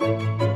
Música